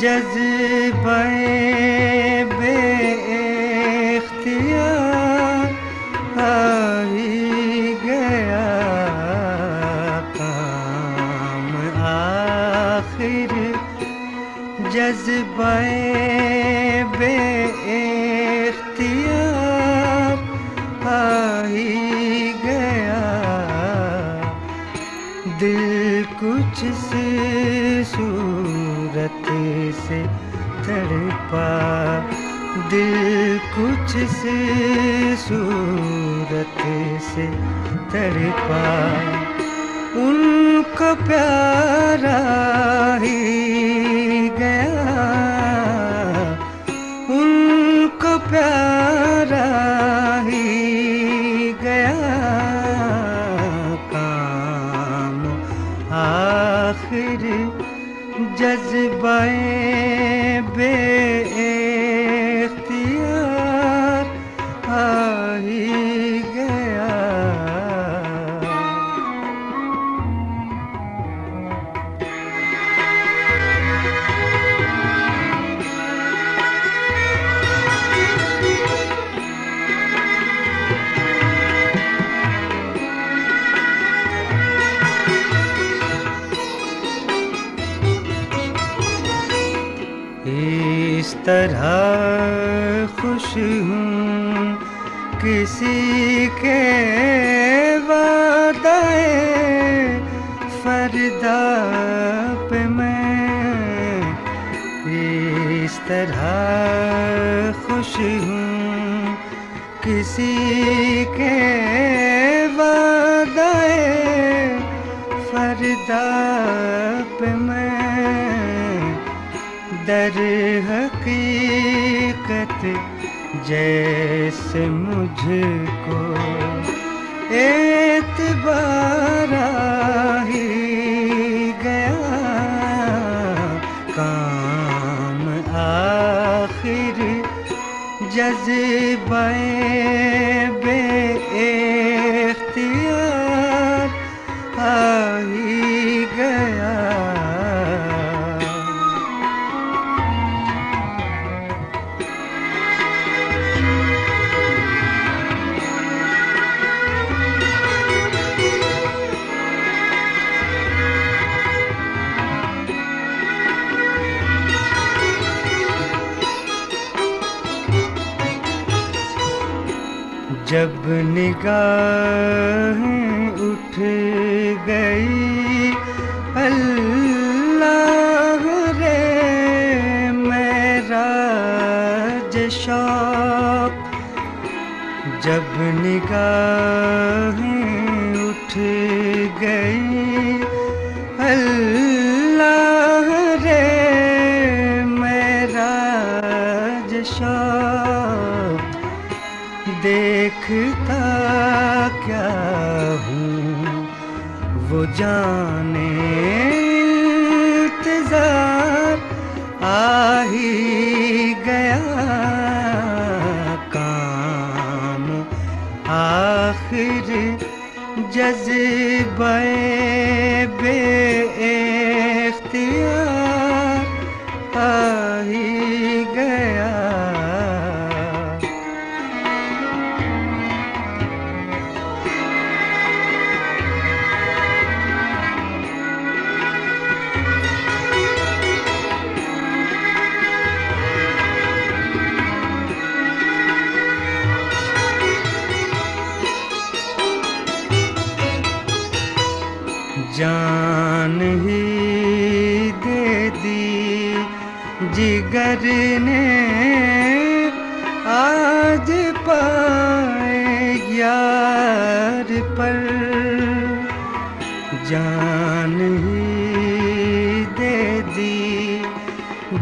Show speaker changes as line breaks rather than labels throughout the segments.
جذبہ بے اختیار آ ہی گیا کام آخر جذبہ بے اختیار آ ہی گیا دل کچھ سے صورت سے تڑپا، دل کچھ سے صورت سے تڑپا۔ ان کو پیارا ہی گیا۔ ان کو پیارا ہی گیا۔ کام آخر جذبہ بے اختیار آئی طرح خوش ہوں۔ کسی کے وعدہ فردا پہ میں اس طرح خوش ہوں۔ کسی کے وعدہ فردا پہ میں در حقیقت جیسے مجھ کو اعتبارہ جب نگاہ اٹھ گئی اللہ رے میرا شوق۔ جب نگاہ اٹھ گئی اللہ دیکھتا کیا ہوں؟ وہ جانے انتظار آ ہی گیا۔ کام آخر جذبہ بے اختیار آ ہی گیا۔ جان ہی دے دی جگر نے آج پائے یار پر۔ جان ہی دے دی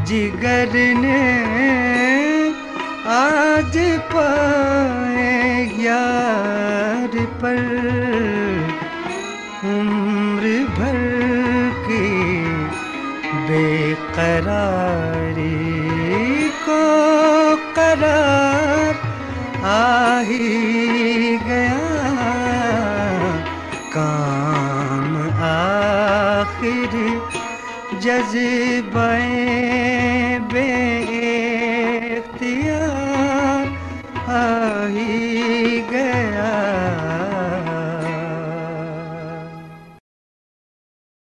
جگر نے آج پائے یار پر۔ بھر کی بے قراری کو قرار آ ہی گیا۔ کام آخر جذبہ